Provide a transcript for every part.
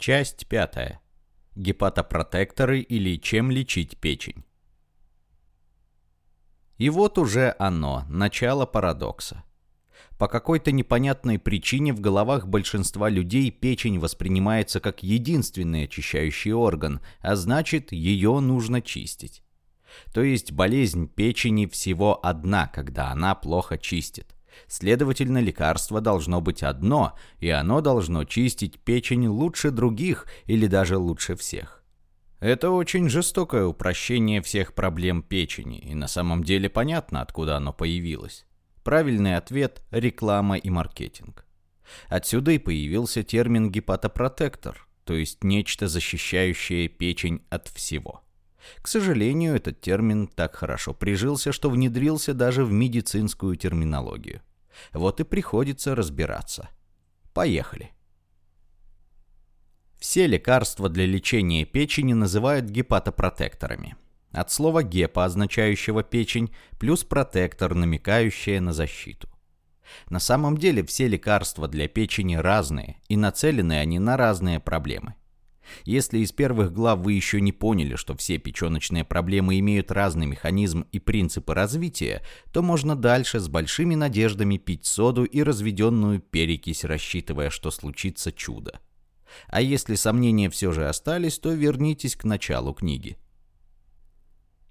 Часть пятая. Гепатопротекторы или чем лечить печень. И вот уже оно, начало парадокса. По какой-то непонятной причине в головах большинства людей печень воспринимается как единственный очищающий орган, а значит, ее нужно чистить. То есть болезнь печени всего одна, когда она плохо чистит. Следовательно, лекарство должно быть одно, и оно должно чистить печень лучше других или даже лучше всех. Это очень жестокое упрощение всех проблем печени, и на самом деле понятно, откуда оно появилось. Правильный ответ – реклама и маркетинг. Отсюда и появился термин гепатопротектор, то есть нечто защищающее печень от всего. К сожалению, этот термин так хорошо прижился, что внедрился даже в медицинскую терминологию. Вот и приходится разбираться. Поехали. Все лекарства для лечения печени называют гепатопротекторами. От слова «гепа», означающего печень, плюс протектор, намекающее на защиту. На самом деле все лекарства для печени разные, и нацелены они на разные проблемы. Если из первых глав вы еще не поняли, что все печеночные проблемы имеют разный механизм и принципы развития, то можно дальше с большими надеждами пить соду и разведенную перекись, рассчитывая, что случится чудо. А если сомнения все же остались, то вернитесь к началу книги.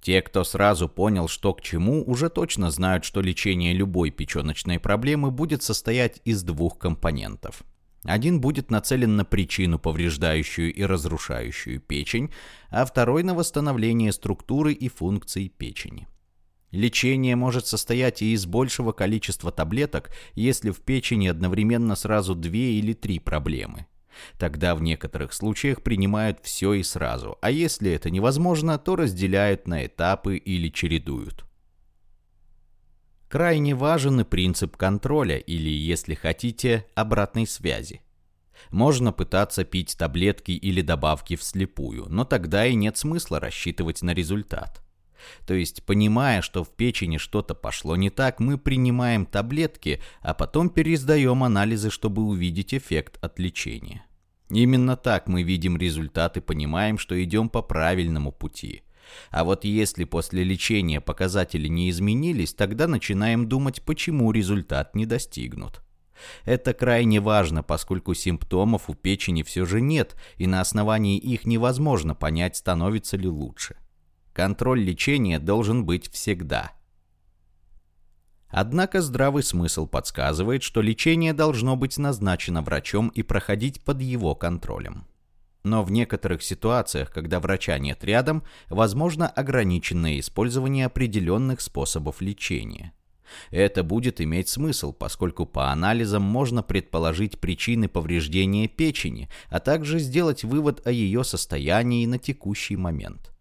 Те, кто сразу понял, что к чему, уже точно знают, что лечение любой печеночной проблемы будет состоять из двух компонентов – один будет нацелен на причину, повреждающую и разрушающую печень, а второй на восстановление структуры и функций печени. Лечение может состоять и из большего количества таблеток, если в печени одновременно сразу две или три проблемы. Тогда в некоторых случаях принимают все и сразу, а если это невозможно, то разделяют на этапы или чередуют. Крайне важен и принцип контроля или, если хотите, обратной связи. Можно пытаться пить таблетки или добавки вслепую, но тогда и нет смысла рассчитывать на результат. То есть, понимая, что в печени что-то пошло не так, мы принимаем таблетки, а потом пересдаем анализы, чтобы увидеть эффект от лечения. Именно так мы видим результат и понимаем, что идем по правильному пути – а вот если после лечения показатели не изменились, тогда начинаем думать, почему результат не достигнут. Это крайне важно, поскольку симптомов у печени все же нет, и на основании их невозможно понять, становится ли лучше. Контроль лечения должен быть всегда. Однако здравый смысл подсказывает, что лечение должно быть назначено врачом и проходить под его контролем. Но в некоторых ситуациях, когда врача нет рядом, возможно ограниченное использование определенных способов лечения. Это будет иметь смысл, поскольку по анализам можно предположить причины повреждения печени, а также сделать вывод о ее состоянии на текущий момент.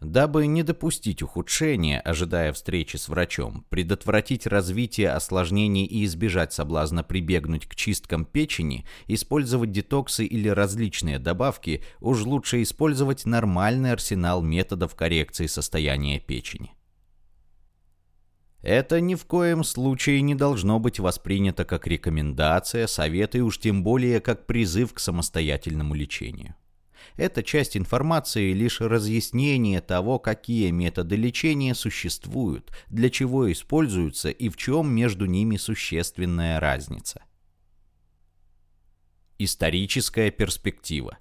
Дабы не допустить ухудшения, ожидая встречи с врачом, предотвратить развитие осложнений и избежать соблазна прибегнуть к чисткам печени, использовать детоксы или различные добавки, уж лучше использовать нормальный арсенал методов коррекции состояния печени. Это ни в коем случае не должно быть воспринято как рекомендация, совет и уж тем более как призыв к самостоятельному лечению. Эта часть информации лишь разъяснение того, какие методы лечения существуют, для чего используются и в чем между ними существенная разница. Историческая перспектива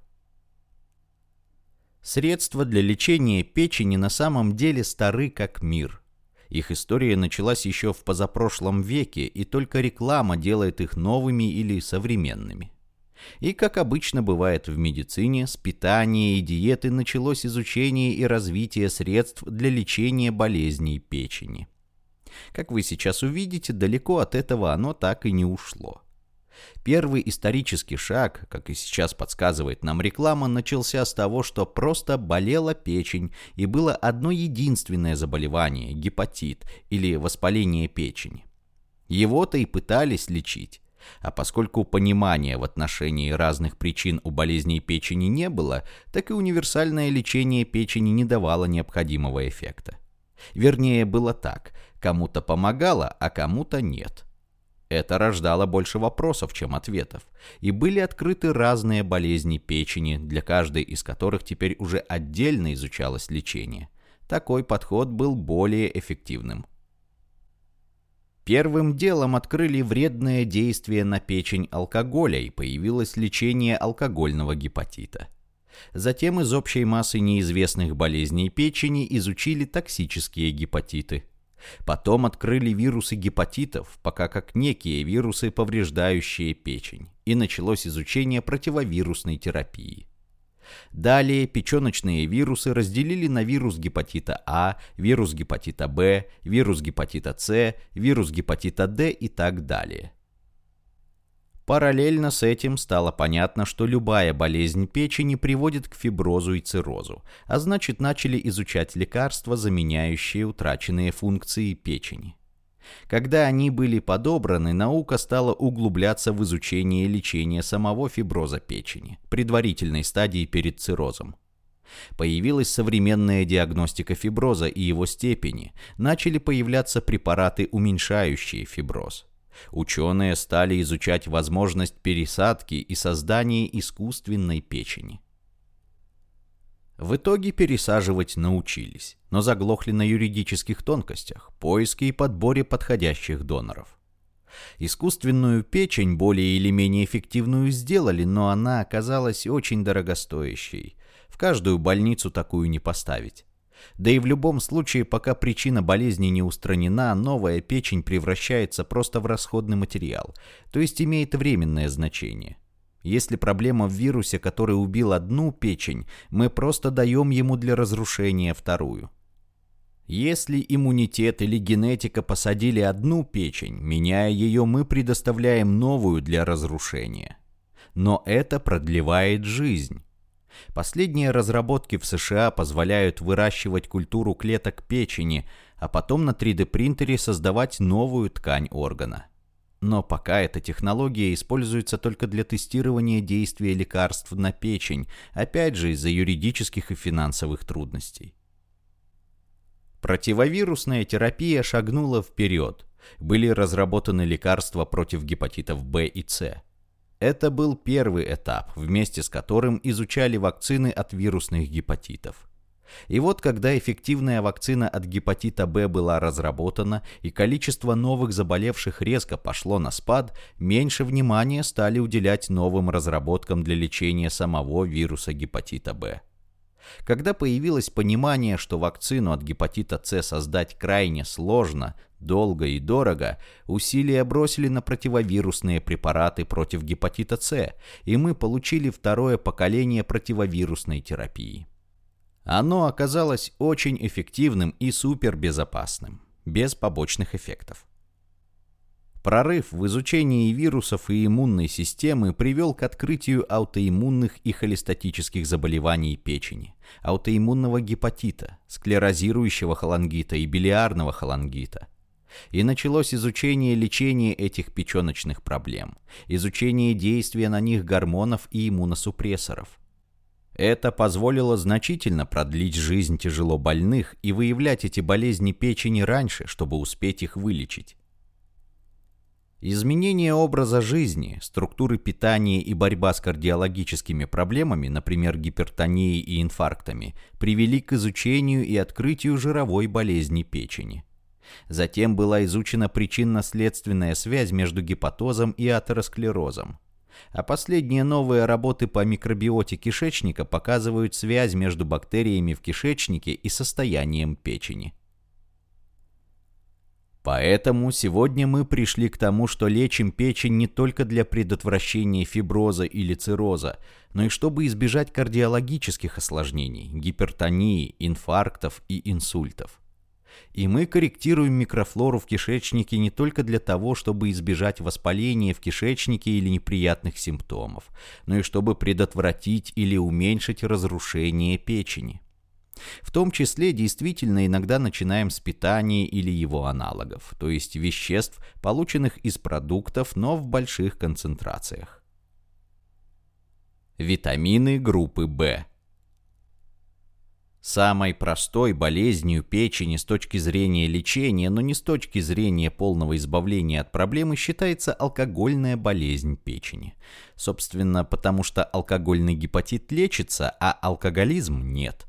Средства для лечения печени на самом деле стары как мир. Их история началась еще в позапрошлом веке, и только реклама делает их новыми или современными. И, как обычно бывает в медицине, с питания и диеты началось изучение и развитие средств для лечения болезней печени. Как вы сейчас увидите, далеко от этого оно так и не ушло. Первый исторический шаг, как и сейчас подсказывает нам реклама, начался с того, что просто болела печень и было одно единственное заболевание – гепатит или воспаление печени. Его-то и пытались лечить. А поскольку понимания в отношении разных причин у болезней печени не было, так и универсальное лечение печени не давало необходимого эффекта. Вернее, было так. Кому-то помогало, а кому-то нет. Это рождало больше вопросов, чем ответов, и были открыты разные болезни печени, для каждой из которых теперь уже отдельно изучалось лечение. Такой подход был более эффективным. Первым делом открыли вредное действие на печень алкоголя и появилось лечение алкогольного гепатита. Затем из общей массы неизвестных болезней печени изучили токсические гепатиты. Потом открыли вирусы гепатитов, пока как некие вирусы, повреждающие печень, и началось изучение противовирусной терапии. Далее печеночные вирусы разделили на вирус гепатита А, вирус гепатита Б, вирус гепатита С, вирус гепатита Д и так далее. Параллельно с этим стало понятно, что любая болезнь печени приводит к фиброзу и циррозу, а значит начали изучать лекарства, заменяющие утраченные функции печени. Когда они были подобраны, наука стала углубляться в изучение лечения самого фиброза печени, предварительной стадии перед циррозом. Появилась современная диагностика фиброза и его степени, начали появляться препараты, уменьшающие фиброз. Ученые стали изучать возможность пересадки и создания искусственной печени. В итоге пересаживать научились, но заглохли на юридических тонкостях, поиске и подборе подходящих доноров. Искусственную печень более или менее эффективную сделали, но она оказалась очень дорогостоящей. В каждую больницу такую не поставить. Да и в любом случае, пока причина болезни не устранена, новая печень превращается просто в расходный материал, то есть имеет временное значение. Если проблема в вирусе, который убил одну печень, мы просто даем ему для разрушения вторую. Если иммунитет или генетика посадили одну печень, меняя ее, мы предоставляем новую для разрушения. Но это продлевает жизнь. Последние разработки в США позволяют выращивать культуру клеток печени, а потом на 3D-принтере создавать новую ткань органа. Но пока эта технология используется только для тестирования действия лекарств на печень, опять же из-за юридических и финансовых трудностей. Противовирусная терапия шагнула вперед. Были разработаны лекарства против гепатитов В и С. Это был первый этап, вместе с которым изучали вакцины от вирусных гепатитов. И вот когда эффективная вакцина от гепатита Б была разработана и количество новых заболевших резко пошло на спад, меньше внимания стали уделять новым разработкам для лечения самого вируса гепатита Б. Когда появилось понимание, что вакцину от гепатита С создать крайне сложно, долго и дорого, усилия бросили на противовирусные препараты против гепатита С, и мы получили второе поколение противовирусной терапии. Оно оказалось очень эффективным и супербезопасным, без побочных эффектов. Прорыв в изучении вирусов и иммунной системы привел к открытию аутоиммунных и холестатических заболеваний печени, аутоиммунного гепатита, склерозирующего холангита и билиарного холангита. И началось изучение лечения этих печеночных проблем, изучение действия на них гормонов и иммуносупрессоров. Это позволило значительно продлить жизнь тяжело больных и выявлять эти болезни печени раньше, чтобы успеть их вылечить. Изменение образа жизни, структуры питания и борьба с кардиологическими проблемами, например, гипертонией и инфарктами, привели к изучению и открытию жировой болезни печени. Затем была изучена причинно-следственная связь между гепатозом и атеросклерозом. А последние новые работы по микробиоте кишечника показывают связь между бактериями в кишечнике и состоянием печени. Поэтому сегодня мы пришли к тому, что лечим печень не только для предотвращения фиброза или цирроза, но и чтобы избежать кардиологических осложнений, гипертонии, инфарктов и инсультов. И мы корректируем микрофлору в кишечнике не только для того, чтобы избежать воспаления в кишечнике или неприятных симптомов, но и чтобы предотвратить или уменьшить разрушение печени. В том числе действительно иногда начинаем с питания или его аналогов, то есть веществ, полученных из продуктов, но в больших концентрациях. Витамины группы В. Самой простой болезнью печени с точки зрения лечения, но не с точки зрения полного избавления от проблемы, считается алкогольная болезнь печени. Собственно, потому что алкогольный гепатит лечится, а алкоголизм нет.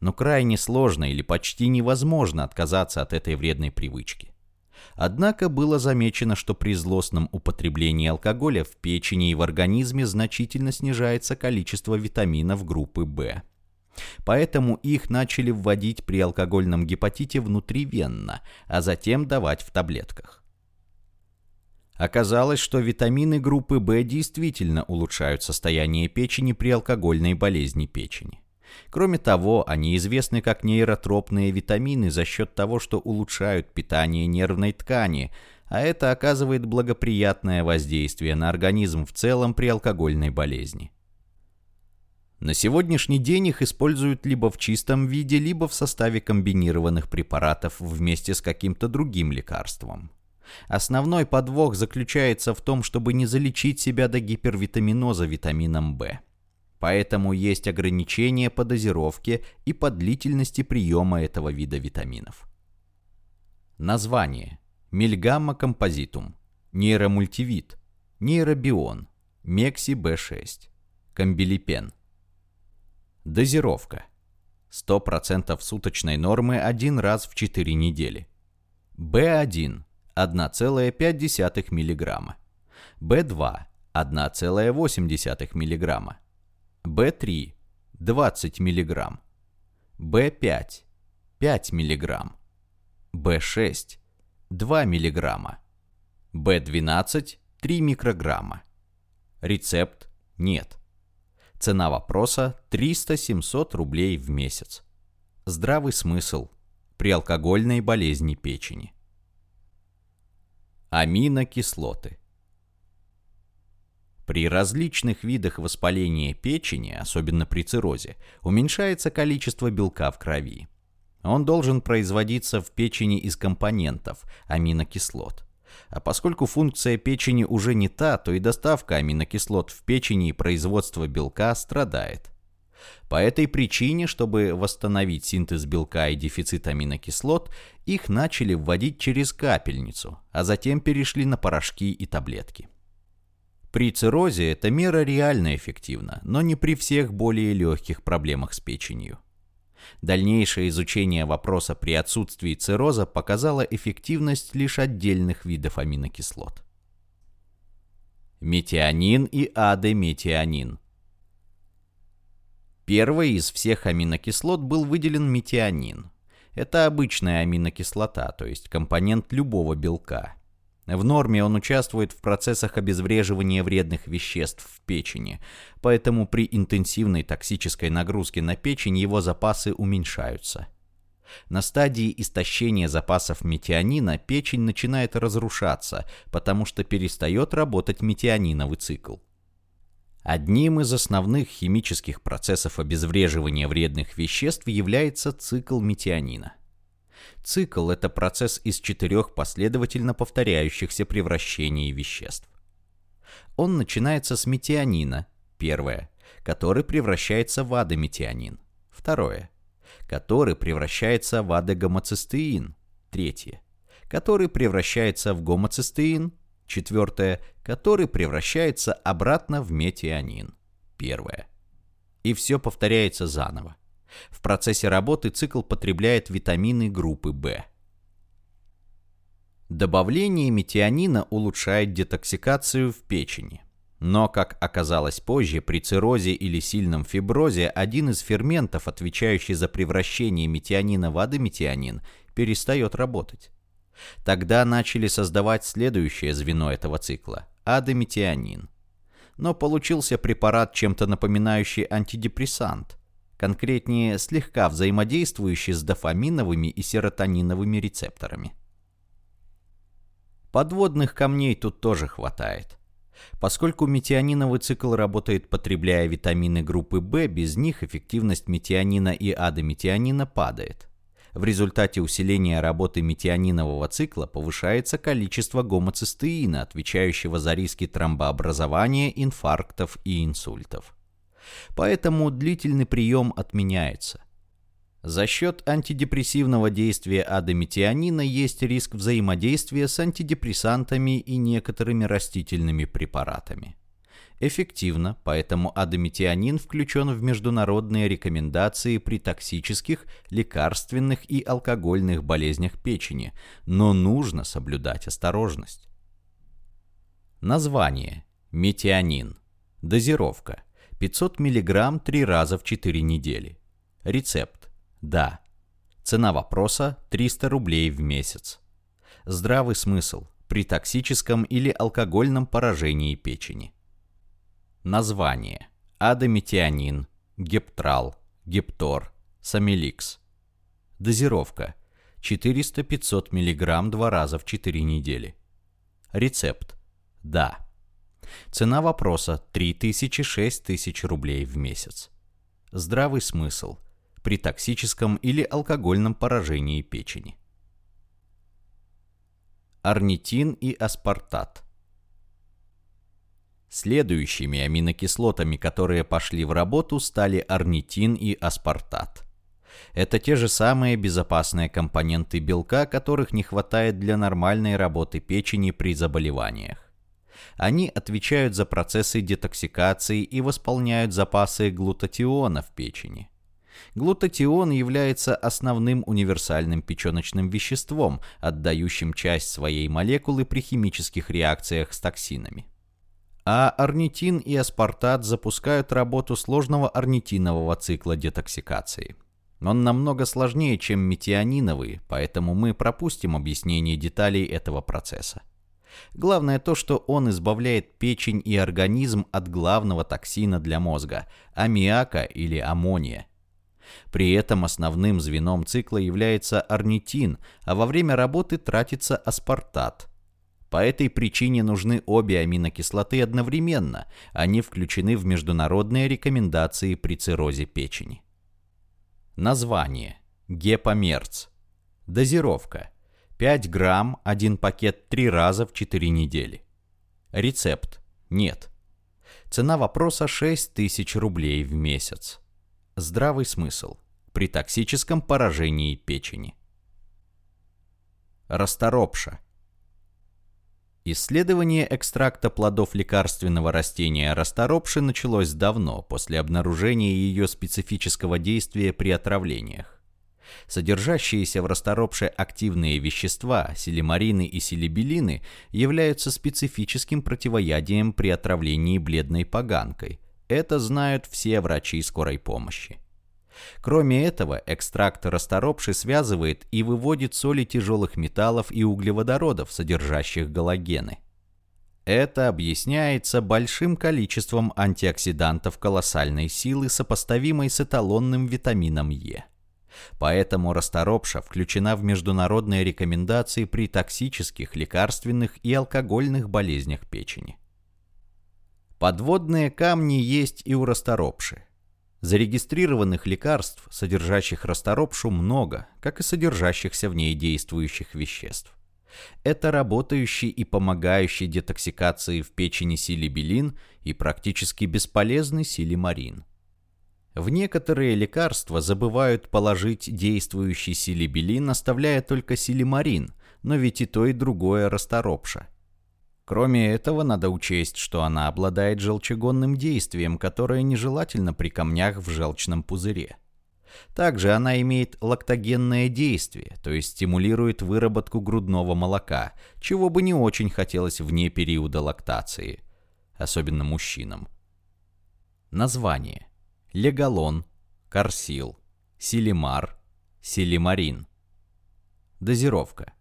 Но крайне сложно или почти невозможно отказаться от этой вредной привычки. Однако было замечено, что при злостном употреблении алкоголя в печени и в организме значительно снижается количество витаминов группы В. Поэтому их начали вводить при алкогольном гепатите внутривенно, а затем давать в таблетках. Оказалось, что витамины группы В действительно улучшают состояние печени при алкогольной болезни печени. Кроме того, они известны как нейротропные витамины за счет того, что улучшают питание нервной ткани, а это оказывает благоприятное воздействие на организм в целом при алкогольной болезни. На сегодняшний день их используют либо в чистом виде, либо в составе комбинированных препаратов вместе с каким-то другим лекарством. Основной подвох заключается в том, чтобы не залечить себя до гипервитаминоза витамином В. Поэтому есть ограничения по дозировке и по длительности приема этого вида витаминов. Название. Мильгамма композитум. Нейромультивит. Нейробион. Мекси Б6. Комбилипен. Дозировка. 100% суточной нормы один раз в 4 недели. B1 1,5 мг. B2 1,8 мг. B3 20 мг. B5 5 мг. B6 2 мг. B12 3 микрограмма. Рецепт нет. Цена вопроса 300-700 рублей в месяц. Здравый смысл при алкогольной болезни печени. Аминокислоты. При различных видах воспаления печени, особенно при циррозе, уменьшается количество белка в крови. Он должен производиться в печени из компонентов аминокислот. А поскольку функция печени уже не та, то и доставка аминокислот в печени и производство белка страдает. По этой причине, чтобы восстановить синтез белка и дефицит аминокислот, их начали вводить через капельницу, а затем перешли на порошки и таблетки. При циррозе эта мера реально эффективна, но не при всех более легких проблемах с печенью. Дальнейшее изучение вопроса при отсутствии цирроза показало эффективность лишь отдельных видов аминокислот. Метионин и адеметионин. Первой из всех аминокислот был выделен метионин. Это обычная аминокислота, то есть компонент любого белка. В норме он участвует в процессах обезвреживания вредных веществ в печени, поэтому при интенсивной токсической нагрузке на печень его запасы уменьшаются. На стадии истощения запасов метионина печень начинает разрушаться, потому что перестает работать метиониновый цикл. Одним из основных химических процессов обезвреживания вредных веществ является цикл метионина. Цикл – это процесс из четырех последовательно повторяющихся превращений веществ. Он начинается с метионина, первое, который превращается в адометионин, второе, который превращается в адегомоцистеин, третье, который превращается в гомоцистеин, четвертое, который превращается обратно в метионин, первое. И все повторяется заново. В процессе работы цикл потребляет витамины группы В. Добавление метионина улучшает детоксикацию в печени. Но, как оказалось позже, при циррозе или сильном фиброзе один из ферментов, отвечающий за превращение метионина в адометионин, перестает работать. Тогда начали создавать следующее звено этого цикла – адометионин. Но получился препарат, чем-то напоминающий антидепрессант – конкретнее слегка взаимодействующий с дофаминовыми и серотониновыми рецепторами. Подводных камней тут тоже хватает. Поскольку метиониновый цикл работает, потребляя витамины группы В, без них эффективность метионина и адометионина падает. В результате усиления работы метионинового цикла повышается количество гомоцистеина, отвечающего за риски тромбообразования, инфарктов и инсультов. Поэтому длительный прием отменяется. За счет антидепрессивного действия адометионина есть риск взаимодействия с антидепрессантами и некоторыми растительными препаратами. Эффективно, поэтому адометионин включен в международные рекомендации при токсических, лекарственных и алкогольных болезнях печени, но нужно соблюдать осторожность. Название. Метионин. Дозировка. 500 мг 3 раза в 4 недели. Рецепт. Да. Цена вопроса 300 рублей в месяц. Здравый смысл при токсическом или алкогольном поражении печени. Название. Адометионин, гептрал, гептор, самиликс. Дозировка. 400-500 мг 2 раза в 4 недели. Рецепт. Да. Цена вопроса 3000-6000 рублей в месяц. Здравый смысл – при токсическом или алкогольном поражении печени. Орнитин и аспартат. Следующими аминокислотами, которые пошли в работу, стали орнитин и аспартат. Это те же самые безопасные компоненты белка, которых не хватает для нормальной работы печени при заболеваниях. Они отвечают за процессы детоксикации и восполняют запасы глутатиона в печени. Глутатион является основным универсальным печеночным веществом, отдающим часть своей молекулы при химических реакциях с токсинами. А орнитин и аспартат запускают работу сложного орнитинового цикла детоксикации. Он намного сложнее, чем метиониновый, поэтому мы пропустим объяснение деталей этого процесса. Главное то, что он избавляет печень и организм от главного токсина для мозга – аммиака или аммония – при этом основным звеном цикла является орнитин, а во время работы тратится аспартат. По этой причине нужны обе аминокислоты одновременно, они включены в международные рекомендации при циррозе печени. Название. Гепомерц. Дозировка. 5 грамм, один пакет 3 раза в 4 недели. Рецепт. Нет. Цена вопроса 6 тысяч рублей в месяц. Здравый смысл при токсическом поражении печени. Расторопша. Исследование экстракта плодов лекарственного растения расторопши началось давно, после обнаружения ее специфического действия при отравлениях. Содержащиеся в расторопше активные вещества, силимарины и силибелины, являются специфическим противоядием при отравлении бледной поганкой – это знают все врачи скорой помощи. Кроме этого, экстракт расторопши связывает и выводит соли тяжелых металлов и углеводородов, содержащих галогены. Это объясняется большим количеством антиоксидантов колоссальной силы, сопоставимой с эталонным витамином Е. Поэтому расторопша включена в международные рекомендации при токсических, лекарственных и алкогольных болезнях печени. Подводные камни есть и у расторопши. Зарегистрированных лекарств, содержащих расторопшу, много, как и содержащихся в ней действующих веществ. Это работающий и помогающий детоксикации в печени силибелин и практически бесполезный силимарин. В некоторые лекарства забывают положить действующий силибелин, оставляя только силимарин, но ведь и то и другое расторопша. Кроме этого, надо учесть, что она обладает желчегонным действием, которое нежелательно при камнях в желчном пузыре. Также она имеет лактогенное действие, то есть стимулирует выработку грудного молока, чего бы не очень хотелось вне периода лактации, особенно мужчинам. Название. Легалон, Корсил, Силимар, Силимарин. Дозировка.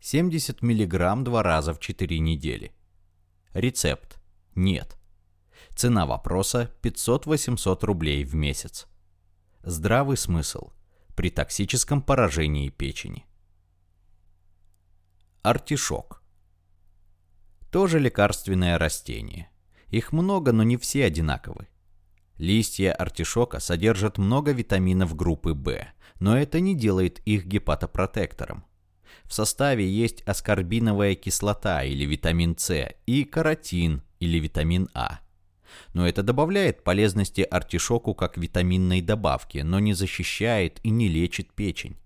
70 мг два раза в 4 недели. Рецепт. Нет. Цена вопроса 500-800 рублей в месяц. Здравый смысл при токсическом поражении печени. Артишок. Тоже лекарственное растение. Их много, но не все одинаковы. Листья артишока содержат много витаминов группы В, но это не делает их гепатопротектором. В составе есть аскорбиновая кислота или витамин С и каротин или витамин А. Но это добавляет полезности артишоку как витаминной добавки, но не защищает и не лечит печень.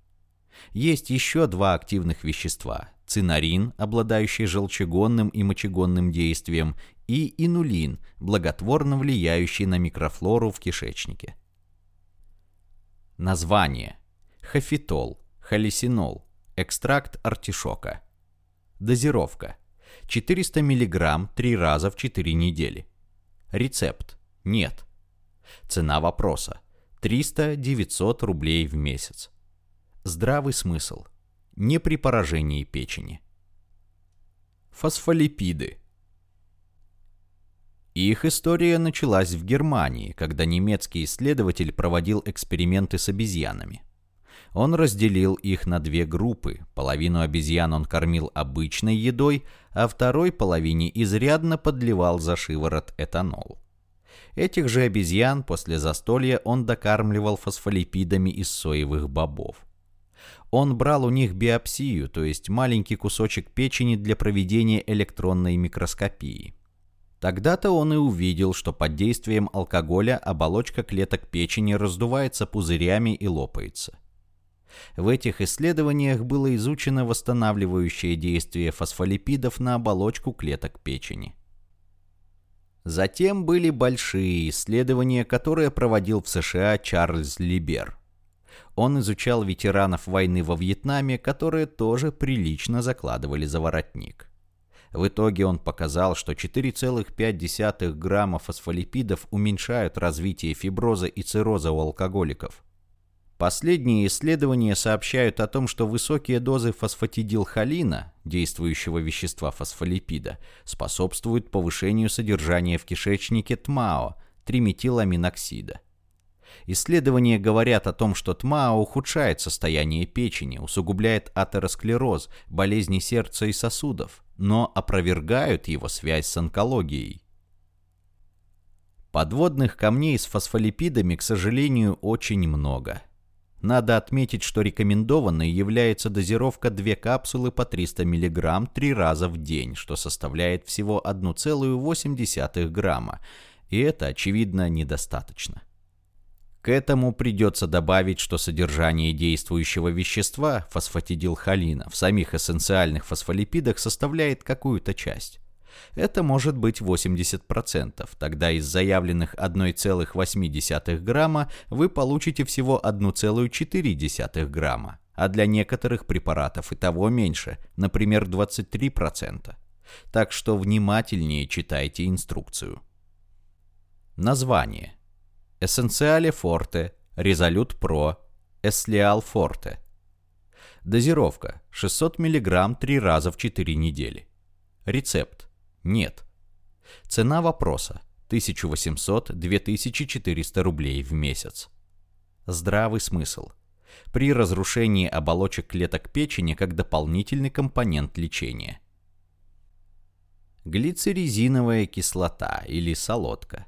Есть еще два активных вещества – цинарин, обладающий желчегонным и мочегонным действием, и инулин, благотворно влияющий на микрофлору в кишечнике. Название. Хафитол, холесинол, экстракт артишока. Дозировка. 400 мг 3 раза в 4 недели. Рецепт. Нет. Цена вопроса. 300-900 рублей в месяц. Здравый смысл. Не при поражении печени. Фосфолипиды. Их история началась в Германии, когда немецкий исследователь проводил эксперименты с обезьянами. Он разделил их на две группы. Половину обезьян он кормил обычной едой, а второй половине изрядно подливал за шиворот этанол. Этих же обезьян после застолья он докармливал фосфолипидами из соевых бобов. Он брал у них биопсию, то есть маленький кусочек печени для проведения электронной микроскопии. Тогда-то он и увидел, что под действием алкоголя оболочка клеток печени раздувается пузырями и лопается. В этих исследованиях было изучено восстанавливающее действие фосфолипидов на оболочку клеток печени. Затем были большие исследования, которые проводил в США Чарльз Либер. Он изучал ветеранов войны во Вьетнаме, которые тоже прилично закладывали за воротник. В итоге он показал, что 4,5 грамма фосфолипидов уменьшают развитие фиброза и цирроза у алкоголиков. Последние исследования сообщают о том, что высокие дозы фосфатидилхолина, действующего вещества фосфолипида, способствуют повышению содержания в кишечнике ТМАО, триметиламиноксида. Исследования говорят о том, что ТМАО ухудшает состояние печени, усугубляет атеросклероз, болезни сердца и сосудов, но опровергают его связь с онкологией. Подводных камней с фосфолипидами, к сожалению, очень много. Надо отметить, что рекомендованной является дозировка 2 капсулы по 300 мг 3 раза в день, что составляет всего 1,8 грамма, и это, очевидно, недостаточно. К этому придется добавить, что содержание действующего вещества, фосфатидилхолина, в самих эссенциальных фосфолипидах составляет какую-то часть. Это может быть 80%, тогда из заявленных 1,8 грамма вы получите всего 1,4 грамма, а для некоторых препаратов и того меньше, например 23%. Так что внимательнее читайте инструкцию. Название. Эссенциале Форте, Резолют Про, Эслиал Форте. Дозировка 600 мг 3 раза в 4 недели. Рецепт. Нет. Цена вопроса 1800-2400 рублей в месяц. Здравый смысл. При разрушении оболочек клеток печени как дополнительный компонент лечения. Глицеризиновая кислота или солодка –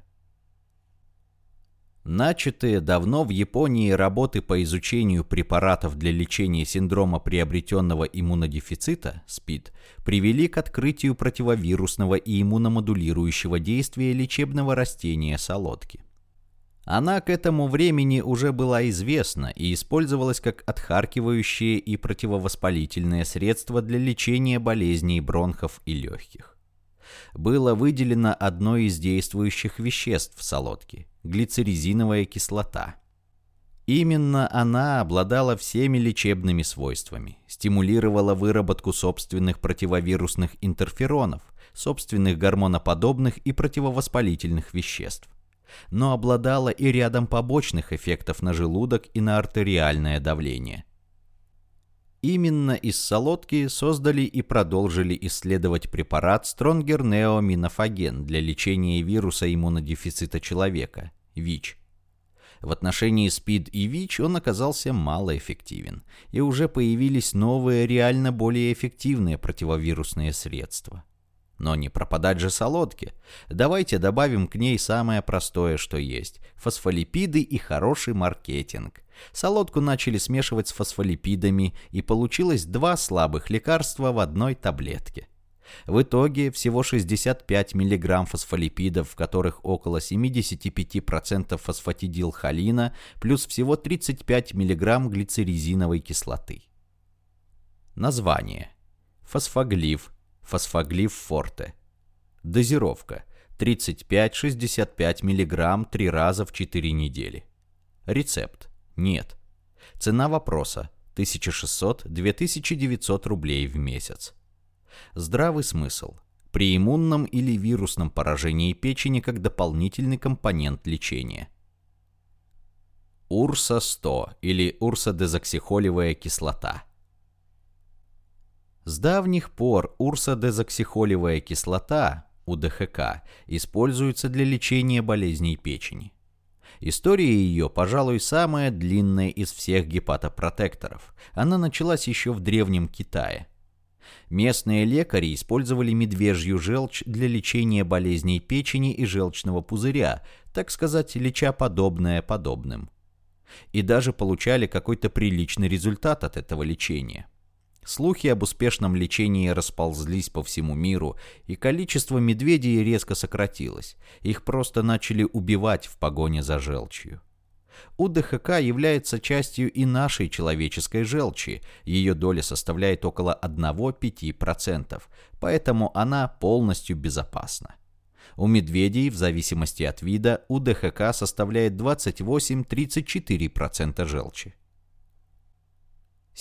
Начатые давно в Японии работы по изучению препаратов для лечения синдрома приобретенного иммунодефицита, СПИД, привели к открытию противовирусного и иммуномодулирующего действия лечебного растения солодки. Она к этому времени уже была известна и использовалась как отхаркивающее и противовоспалительное средство для лечения болезней бронхов и легких было выделено одно из действующих веществ в солодке – глицеризиновая кислота. Именно она обладала всеми лечебными свойствами, стимулировала выработку собственных противовирусных интерферонов, собственных гормоноподобных и противовоспалительных веществ, но обладала и рядом побочных эффектов на желудок и на артериальное давление – Именно из солодки создали и продолжили исследовать препарат Neominofagen для лечения вируса иммунодефицита человека, ВИЧ. В отношении СПИД и ВИЧ он оказался малоэффективен, и уже появились новые, реально более эффективные противовирусные средства. Но не пропадать же солодке. Давайте добавим к ней самое простое, что есть – фосфолипиды и хороший маркетинг. Солодку начали смешивать с фосфолипидами, и получилось два слабых лекарства в одной таблетке. В итоге всего 65 мг фосфолипидов, в которых около 75% фосфатидилхолина, плюс всего 35 мг глицеризиновой кислоты. Название. Фосфоглиф, фосфоглиф форте. Дозировка 35-65 мг 3 раза в 4 недели. Рецепт. Нет. Цена вопроса 1600-2900 рублей в месяц. Здравый смысл. При иммунном или вирусном поражении печени как дополнительный компонент лечения. Урса-100 или урсодезоксихолевая кислота. С давних пор урсодезоксихолевая кислота, УДХК, используется для лечения болезней печени. История ее, пожалуй, самая длинная из всех гепатопротекторов. Она началась еще в Древнем Китае. Местные лекари использовали медвежью желчь для лечения болезней печени и желчного пузыря, так сказать, леча подобное подобным. И даже получали какой-то приличный результат от этого лечения. Слухи об успешном лечении расползлись по всему миру, и количество медведей резко сократилось. Их просто начали убивать в погоне за желчью. УДХК является частью и нашей человеческой желчи, ее доля составляет около 1-5%, поэтому она полностью безопасна. У медведей, в зависимости от вида, УДХК составляет 28-34% желчи.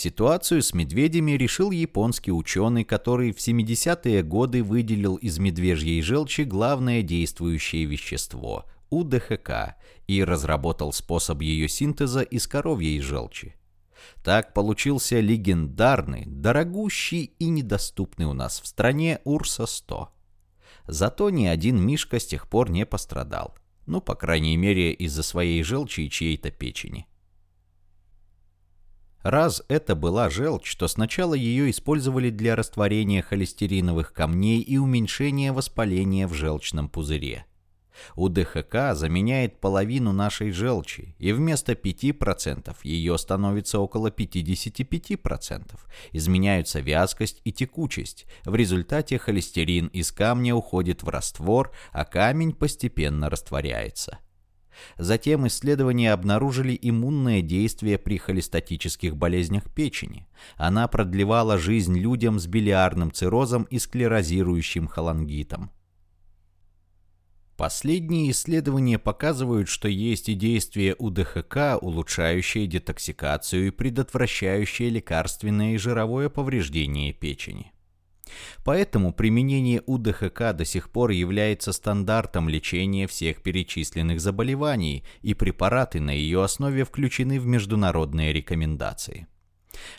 Ситуацию с медведями решил японский ученый, который в 70-е годы выделил из медвежьей желчи главное действующее вещество – УДХК и разработал способ ее синтеза из коровьей желчи. Так получился легендарный, дорогущий и недоступный у нас в стране Урса-100. Зато ни один Мишка с тех пор не пострадал. Ну, по крайней мере, из-за своей желчи и чьей-то печени. Раз это была желчь, то сначала ее использовали для растворения холестериновых камней и уменьшения воспаления в желчном пузыре. УДХК заменяет половину нашей желчи, и вместо 5% ее становится около 55%. Изменяются вязкость и текучесть. В результате холестерин из камня уходит в раствор, а камень постепенно растворяется. Затем исследования обнаружили иммунное действие при холестатических болезнях печени. Она продлевала жизнь людям с билиарным циррозом и склерозирующим холангитом. Последние исследования показывают, что есть и действие УДХК, улучшающее детоксикацию и предотвращающее лекарственное и жировое повреждение печени. Поэтому применение УДХК до сих пор является стандартом лечения всех перечисленных заболеваний, и препараты на ее основе включены в международные рекомендации.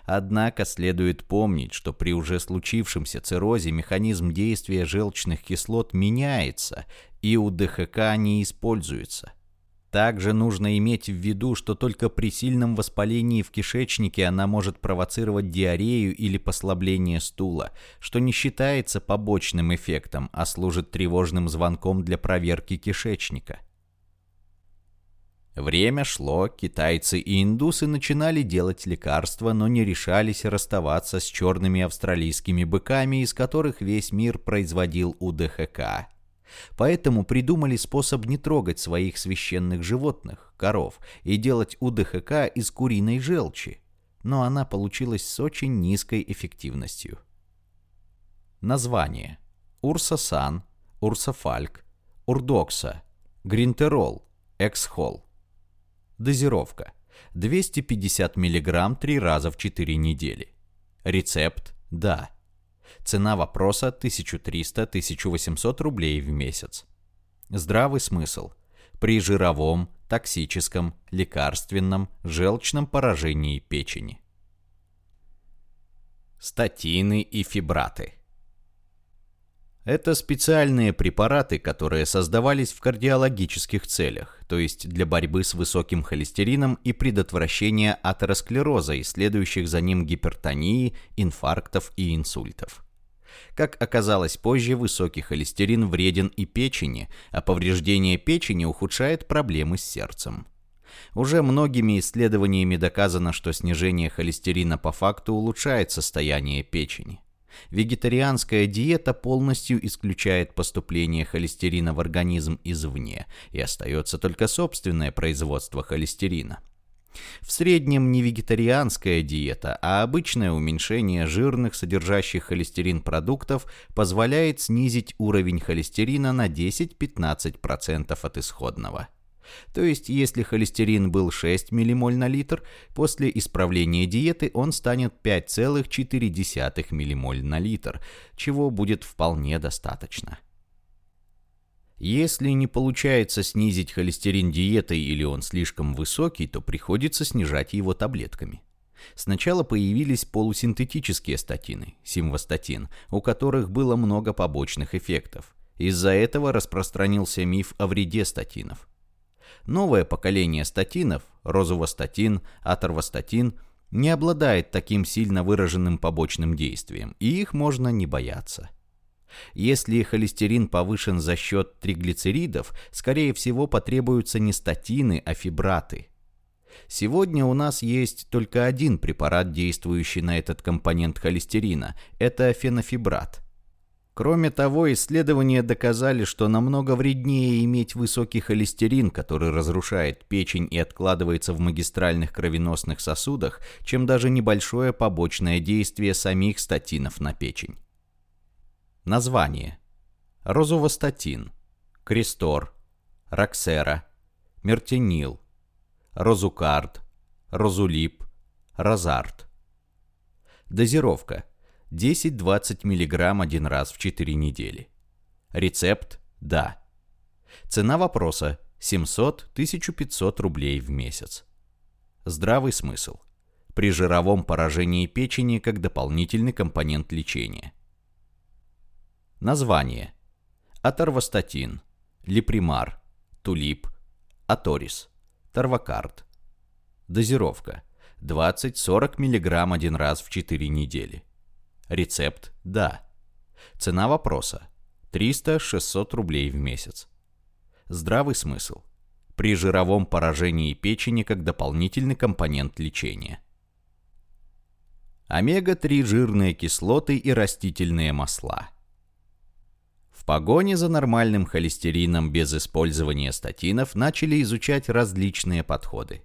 Однако следует помнить, что при уже случившемся циррозе механизм действия желчных кислот меняется, и УДХК не используется – также нужно иметь в виду, что только при сильном воспалении в кишечнике она может провоцировать диарею или послабление стула, что не считается побочным эффектом, а служит тревожным звонком для проверки кишечника. Время шло, китайцы и индусы начинали делать лекарства, но не решались расставаться с черными австралийскими быками, из которых весь мир производил УДХК. Поэтому придумали способ не трогать своих священных животных, коров, и делать УДХК из куриной желчи. Но она получилась с очень низкой эффективностью. Название. Урсасан, Урсофальк, Урдокса, Гринтерол, Эксхол. Дозировка. 250 мг 3 раза в 4 недели. Рецепт – да. Цена вопроса 1300-1800 рублей в месяц. Здравый смысл. При жировом, токсическом, лекарственном, желчном поражении печени. Статины и фибраты. Это специальные препараты, которые создавались в кардиологических целях, то есть для борьбы с высоким холестерином и предотвращения атеросклероза и следующих за ним гипертонии, инфарктов и инсультов. Как оказалось позже, высокий холестерин вреден и печени, а повреждение печени ухудшает проблемы с сердцем. Уже многими исследованиями доказано, что снижение холестерина по факту улучшает состояние печени. Вегетарианская диета полностью исключает поступление холестерина в организм извне, и остается только собственное производство холестерина. В среднем не вегетарианская диета, а обычное уменьшение жирных, содержащих холестерин продуктов позволяет снизить уровень холестерина на 10-15% от исходного. То есть, если холестерин был 6 ммоль на литр, после исправления диеты он станет 5,4 ммоль на литр, чего будет вполне достаточно. Если не получается снизить холестерин диетой или он слишком высокий, то приходится снижать его таблетками. Сначала появились полусинтетические статины, симвастатин, у которых было много побочных эффектов. Из-за этого распространился миф о вреде статинов. Новое поколение статинов, розовостатин, аторвостатин, не обладает таким сильно выраженным побочным действием, и их можно не бояться. Если холестерин повышен за счет триглицеридов, скорее всего потребуются не статины, а фибраты. Сегодня у нас есть только один препарат, действующий на этот компонент холестерина – это фенофибрат. Кроме того, исследования доказали, что намного вреднее иметь высокий холестерин, который разрушает печень и откладывается в магистральных кровеносных сосудах, чем даже небольшое побочное действие самих статинов на печень. Название. Розувастатин, Кристор, Роксера, Мертинил, Розукард, Розулип, Розард. Дозировка. 10-20 мг один раз в 4 недели. Рецепт – да. Цена вопроса – 700-1500 рублей в месяц. Здравый смысл. При жировом поражении печени как дополнительный компонент лечения – Название. Аторвастатин, липримар, тулип, аторис, тарвакард. Дозировка. 20-40 мг один раз в 4 недели. Рецепт – да. Цена вопроса – 300-600 рублей в месяц. Здравый смысл. При жировом поражении печени как дополнительный компонент лечения. Омега-3 жирные кислоты и растительные масла – в погоне за нормальным холестерином без использования статинов начали изучать различные подходы.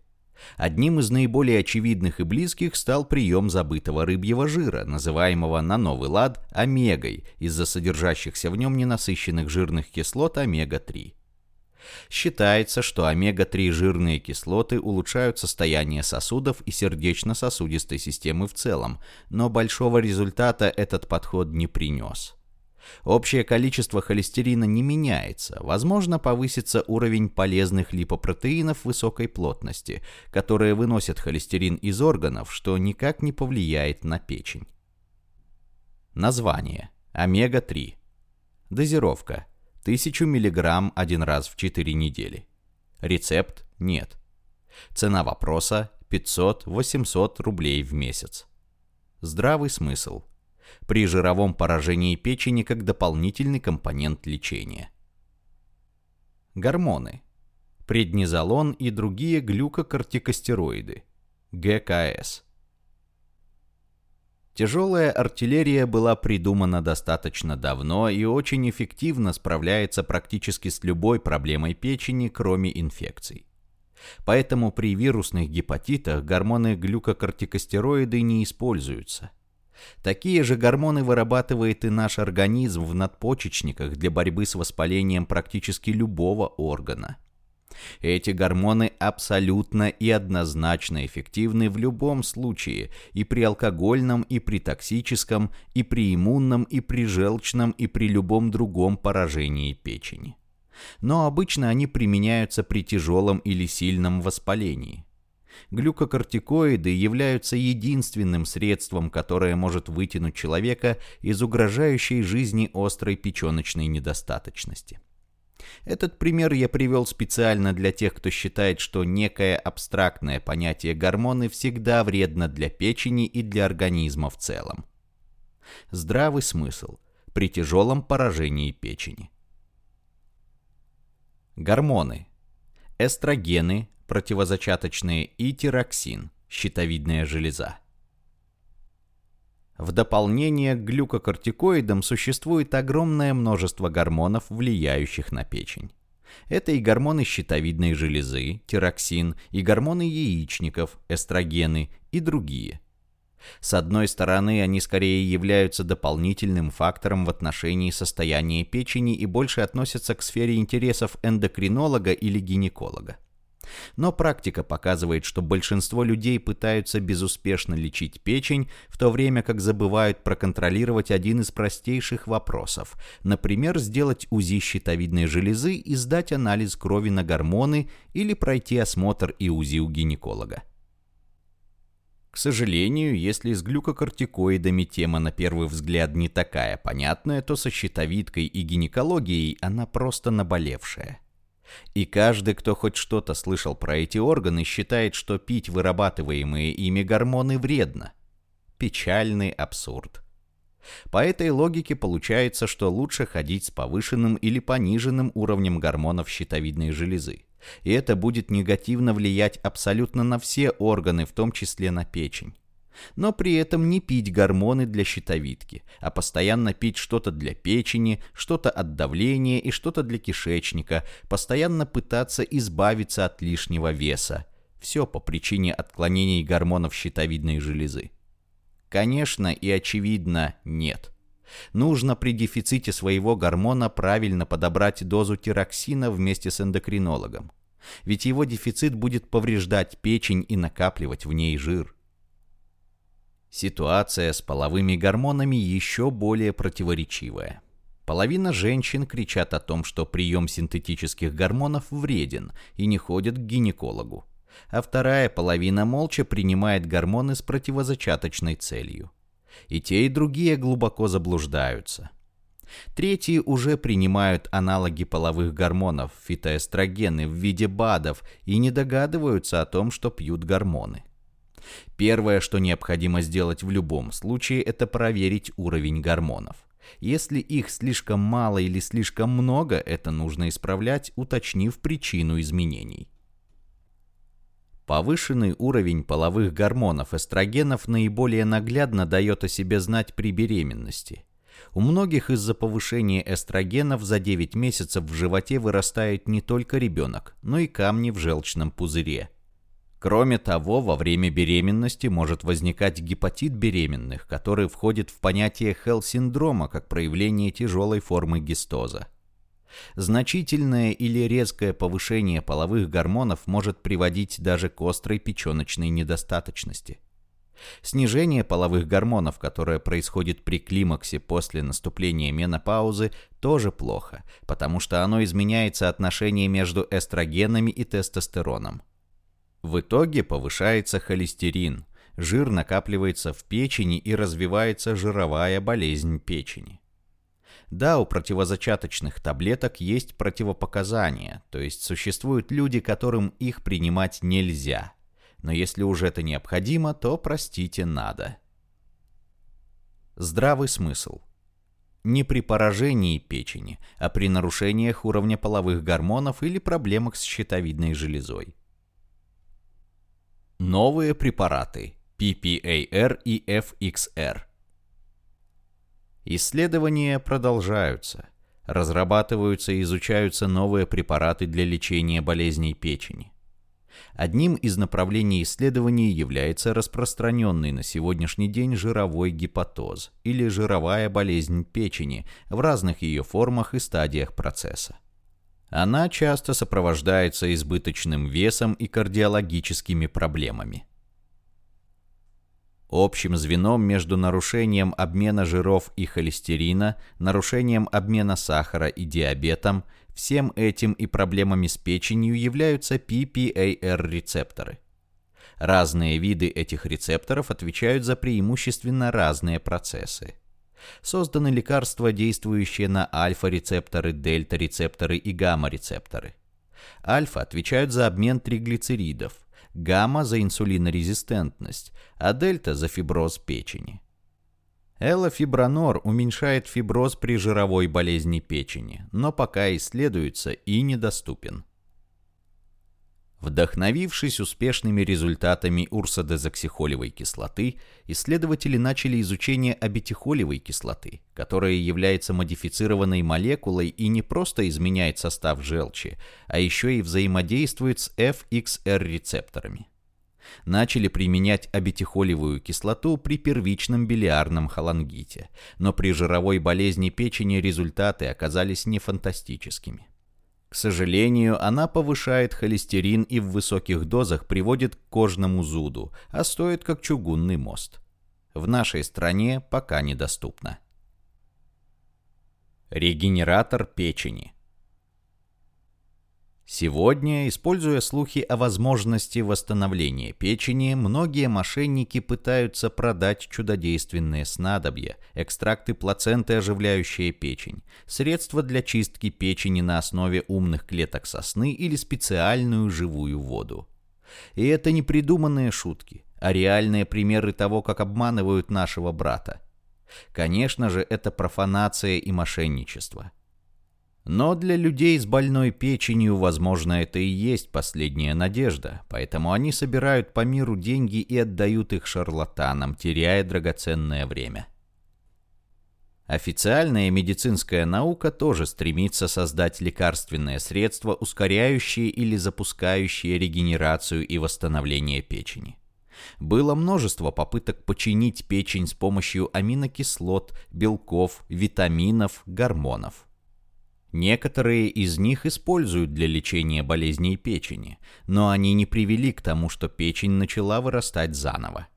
Одним из наиболее очевидных и близких стал прием забытого рыбьего жира, называемого на новый лад омегой, из-за содержащихся в нем ненасыщенных жирных кислот омега-3. Считается, что омега-3 жирные кислоты улучшают состояние сосудов и сердечно-сосудистой системы в целом, но большого результата этот подход не принес. Общее количество холестерина не меняется, возможно повысится уровень полезных липопротеинов высокой плотности, которые выносят холестерин из органов, что никак не повлияет на печень. Название. Омега-3. Дозировка. 1000 мг один раз в 4 недели. Рецепт нет. Цена вопроса 500-800 рублей в месяц. Здравый смысл – при жировом поражении печени как дополнительный компонент лечения. Гормоны. Преднизолон и другие глюкокортикостероиды. ГКС. Тяжелая артиллерия была придумана достаточно давно и очень эффективно справляется практически с любой проблемой печени, кроме инфекций. Поэтому при вирусных гепатитах гормоны глюкокортикостероиды не используются. Такие же гормоны вырабатывает и наш организм в надпочечниках для борьбы с воспалением практически любого органа. Эти гормоны абсолютно и однозначно эффективны в любом случае, и при алкогольном, и при токсическом, и при иммунном, и при желчном, и при любом другом поражении печени. Но обычно они применяются при тяжелом или сильном воспалении. Глюкокортикоиды являются единственным средством, которое может вытянуть человека из угрожающей жизни острой печеночной недостаточности. Этот пример я привел специально для тех, кто считает, что некое абстрактное понятие гормоны всегда вредно для печени и для организма в целом. Здравый смысл при тяжелом поражении печени. Гормоны. Эстрогены, противозачаточные и тироксин, щитовидная железа. В дополнение к глюкокортикоидам существует огромное множество гормонов, влияющих на печень. Это и гормоны щитовидной железы, тироксин, и гормоны яичников, эстрогены и другие. С одной стороны, они скорее являются дополнительным фактором в отношении состояния печени и больше относятся к сфере интересов эндокринолога или гинеколога. Но практика показывает, что большинство людей пытаются безуспешно лечить печень, в то время как забывают проконтролировать один из простейших вопросов. Например, сделать УЗИ щитовидной железы и сдать анализ крови на гормоны или пройти осмотр и УЗИ у гинеколога. К сожалению, если с глюкокортикоидами тема на первый взгляд не такая понятная, то со щитовидкой и гинекологией она просто наболевшая. И каждый, кто хоть что-то слышал про эти органы, считает, что пить вырабатываемые ими гормоны вредно. Печальный абсурд. По этой логике получается, что лучше ходить с повышенным или пониженным уровнем гормонов щитовидной железы. И это будет негативно влиять абсолютно на все органы, в том числе на печень но при этом не пить гормоны для щитовидки, а постоянно пить что-то для печени, что-то от давления и что-то для кишечника, постоянно пытаться избавиться от лишнего веса. Все по причине отклонений гормонов щитовидной железы. Конечно и очевидно нет. Нужно при дефиците своего гормона правильно подобрать дозу тироксина вместе с эндокринологом. Ведь его дефицит будет повреждать печень и накапливать в ней жир. Ситуация с половыми гормонами еще более противоречивая. Половина женщин кричат о том, что прием синтетических гормонов вреден и не ходят к гинекологу. А вторая половина молча принимает гормоны с противозачаточной целью. И те, и другие глубоко заблуждаются. Третьи уже принимают аналоги половых гормонов, фитоэстрогены в виде БАДов и не догадываются о том, что пьют гормоны. Первое, что необходимо сделать в любом случае, это проверить уровень гормонов. Если их слишком мало или слишком много, это нужно исправлять, уточнив причину изменений. Повышенный уровень половых гормонов эстрогенов наиболее наглядно дает о себе знать при беременности. У многих из-за повышения эстрогенов за 9 месяцев в животе вырастает не только ребенок, но и камни в желчном пузыре – Кроме того, во время беременности может возникать гепатит беременных, который входит в понятие Хелл-синдрома как проявление тяжелой формы гистоза. Значительное или резкое повышение половых гормонов может приводить даже к острой печеночной недостаточности. Снижение половых гормонов, которое происходит при климаксе после наступления менопаузы, тоже плохо, потому что оно изменяет соотношение между эстрогенами и тестостероном. В итоге повышается холестерин, жир накапливается в печени и развивается жировая болезнь печени. Да, у противозачаточных таблеток есть противопоказания, то есть существуют люди, которым их принимать нельзя. Но если уже это необходимо, то, простите, надо. Здравый смысл. Не при поражении печени, а при нарушениях уровня половых гормонов или проблемах с щитовидной железой. Новые препараты PPAR и FXR. Исследования продолжаются. Разрабатываются и изучаются новые препараты для лечения болезней печени. Одним из направлений исследований является распространенный на сегодняшний день жировой гепатоз или жировая болезнь печени в разных ее формах и стадиях процесса. Она часто сопровождается избыточным весом и кардиологическими проблемами. Общим звеном между нарушением обмена жиров и холестерина, нарушением обмена сахара и диабетом, всем этим и проблемами с печенью являются PPAR-рецепторы. Разные виды этих рецепторов отвечают за преимущественно разные процессы. Созданы лекарства, действующие на альфа-рецепторы, дельта-рецепторы и гамма-рецепторы. Альфа отвечают за обмен триглицеридов, гамма за инсулинорезистентность, а дельта за фиброз печени. Элофибранор уменьшает фиброз при жировой болезни печени, но пока исследуется и недоступен. Вдохновившись успешными результатами урсодезоксихолевой кислоты, исследователи начали изучение абитихолевой кислоты, которая является модифицированной молекулой и не просто изменяет состав желчи, а еще и взаимодействует с FXR-рецепторами. Начали применять абитихолевую кислоту при первичном билиарном холангите, но при жировой болезни печени результаты оказались не фантастическими. К сожалению, она повышает холестерин и в высоких дозах приводит к кожному зуду, а стоит как чугунный мост. В нашей стране пока недоступна. Регенератор печени Сегодня, используя слухи о возможности восстановления печени, многие мошенники пытаются продать чудодейственные снадобья, экстракты плаценты, оживляющие печень, средства для чистки печени на основе умных клеток сосны или специальную живую воду. И это не придуманные шутки, а реальные примеры того, как обманывают нашего брата. Конечно же, это профанация и мошенничество. Но для людей с больной печенью, возможно, это и есть последняя надежда, поэтому они собирают по миру деньги и отдают их шарлатанам, теряя драгоценное время. Официальная медицинская наука тоже стремится создать лекарственные средства, ускоряющие или запускающие регенерацию и восстановление печени. Было множество попыток починить печень с помощью аминокислот, белков, витаминов, гормонов. Некоторые из них используют для лечения болезней печени, но они не привели к тому, что печень начала вырастать заново.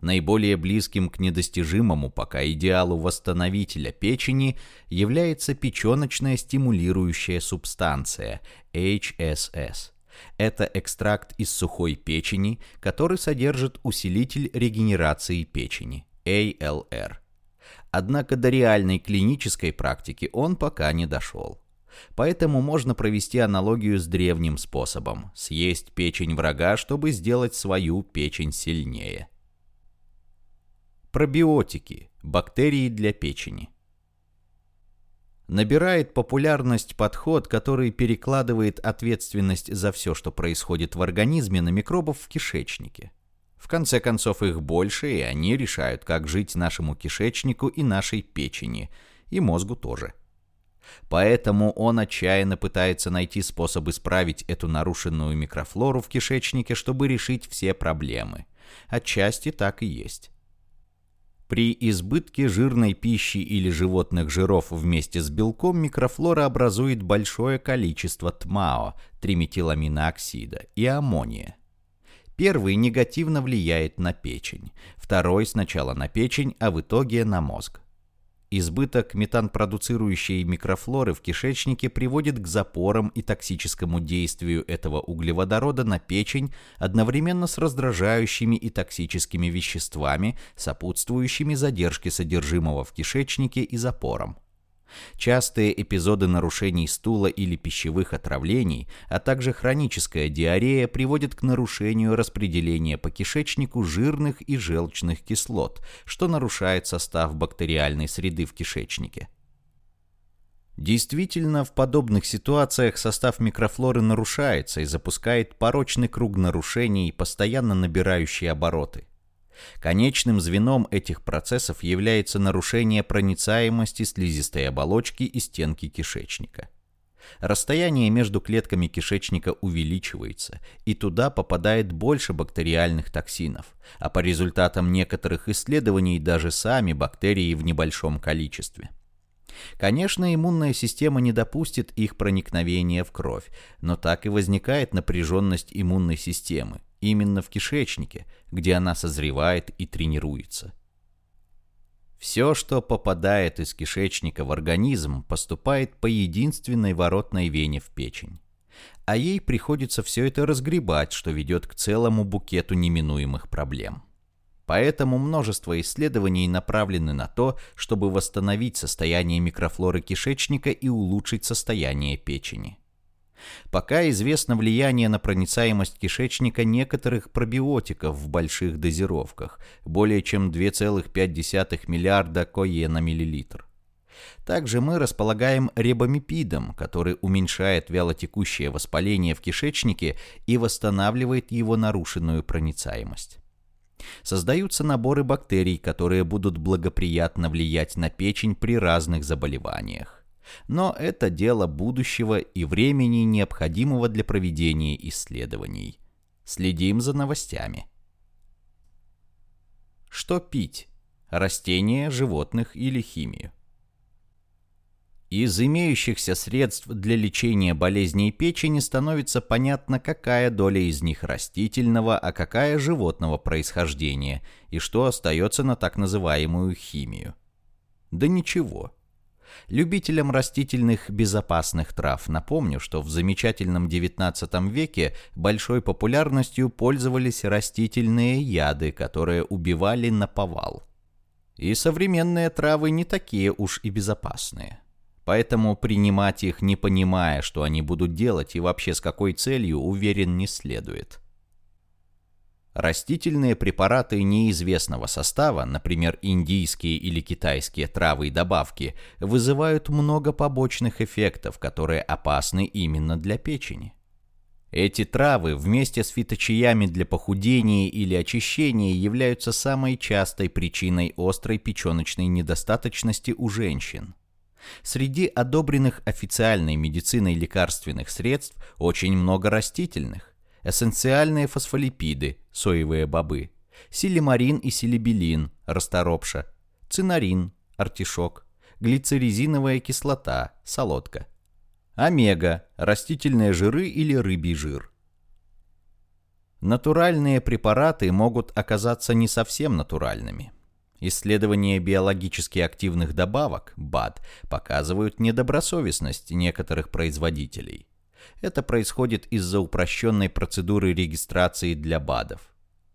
Наиболее близким к недостижимому пока идеалу восстановителя печени является печеночная стимулирующая субстанция HSS. Это экстракт из сухой печени, который содержит усилитель регенерации печени ALR. Однако до реальной клинической практики он пока не дошел. Поэтому можно провести аналогию с древним способом – съесть печень врага, чтобы сделать свою печень сильнее. Пробиотики – бактерии для печени. Набирает популярность подход, который перекладывает ответственность за все, что происходит в организме, на микробов в кишечнике – в конце концов, их больше, и они решают, как жить нашему кишечнику и нашей печени, и мозгу тоже. Поэтому он отчаянно пытается найти способ исправить эту нарушенную микрофлору в кишечнике, чтобы решить все проблемы. Отчасти так и есть. При избытке жирной пищи или животных жиров вместе с белком микрофлора образует большое количество ТМАО, триметиламинооксида, и аммония. Первый негативно влияет на печень, второй сначала на печень, а в итоге на мозг. Избыток метанпродуцирующей микрофлоры в кишечнике приводит к запорам и токсическому действию этого углеводорода на печень одновременно с раздражающими и токсическими веществами, сопутствующими задержке содержимого в кишечнике и запорам. Частые эпизоды нарушений стула или пищевых отравлений, а также хроническая диарея приводят к нарушению распределения по кишечнику жирных и желчных кислот, что нарушает состав бактериальной среды в кишечнике. Действительно, в подобных ситуациях состав микрофлоры нарушается и запускает порочный круг нарушений, постоянно набирающий обороты. Конечным звеном этих процессов является нарушение проницаемости слизистой оболочки и стенки кишечника. Расстояние между клетками кишечника увеличивается, и туда попадает больше бактериальных токсинов, а по результатам некоторых исследований даже сами бактерии в небольшом количестве. Конечно, иммунная система не допустит их проникновения в кровь, но так и возникает напряженность иммунной системы, именно в кишечнике, где она созревает и тренируется. Все, что попадает из кишечника в организм, поступает по единственной воротной вене в печень. А ей приходится все это разгребать, что ведет к целому букету неминуемых проблем. Поэтому множество исследований направлены на то, чтобы восстановить состояние микрофлоры кишечника и улучшить состояние печени. Пока известно влияние на проницаемость кишечника некоторых пробиотиков в больших дозировках, более чем 2,5 миллиарда кое на миллилитр. Также мы располагаем ребамипидом, который уменьшает вялотекущее воспаление в кишечнике и восстанавливает его нарушенную проницаемость. Создаются наборы бактерий, которые будут благоприятно влиять на печень при разных заболеваниях. Но это дело будущего и времени, необходимого для проведения исследований. Следим за новостями. Что пить? Растения, животных или химию? Из имеющихся средств для лечения болезней печени становится понятно, какая доля из них растительного, а какая животного происхождения, и что остается на так называемую химию. Да ничего. Любителям растительных безопасных трав напомню, что в замечательном XIX веке большой популярностью пользовались растительные яды, которые убивали на повал. И современные травы не такие уж и безопасные. Поэтому принимать их, не понимая, что они будут делать и вообще с какой целью, уверен, не следует. Растительные препараты неизвестного состава, например, индийские или китайские травы и добавки, вызывают много побочных эффектов, которые опасны именно для печени. Эти травы вместе с фиточаями для похудения или очищения являются самой частой причиной острой печеночной недостаточности у женщин. Среди одобренных официальной медициной лекарственных средств очень много растительных. Эссенциальные фосфолипиды, соевые бобы, силимарин и силибелин, расторопша, цинарин, артишок, глицеризиновая кислота, солодка. Омега, растительные жиры или рыбий жир. Натуральные препараты могут оказаться не совсем натуральными. Исследования биологически активных добавок, БАД, показывают недобросовестность некоторых производителей. Это происходит из-за упрощенной процедуры регистрации для БАДов.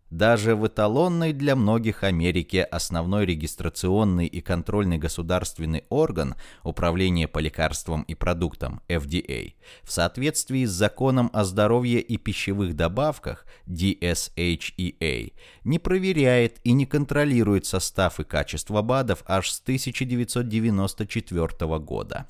Даже в эталонной для многих Америке основной регистрационный и контрольный государственный орган Управление по лекарствам и продуктам FDA в соответствии с законом о здоровье и пищевых добавках DSHEA не проверяет и не контролирует состав и качество БАДов аж с 1994 года.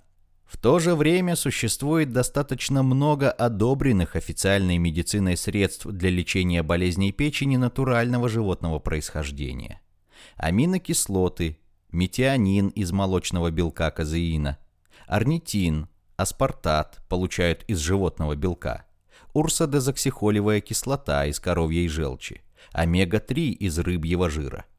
В то же время существует достаточно много одобренных официальной медициной средств для лечения болезней печени натурального животного происхождения. Аминокислоты, метионин из молочного белка казеина, орнитин, аспартат получают из животного белка, урсодезоксихолевая кислота из коровьей желчи, омега-3 из рыбьего жира –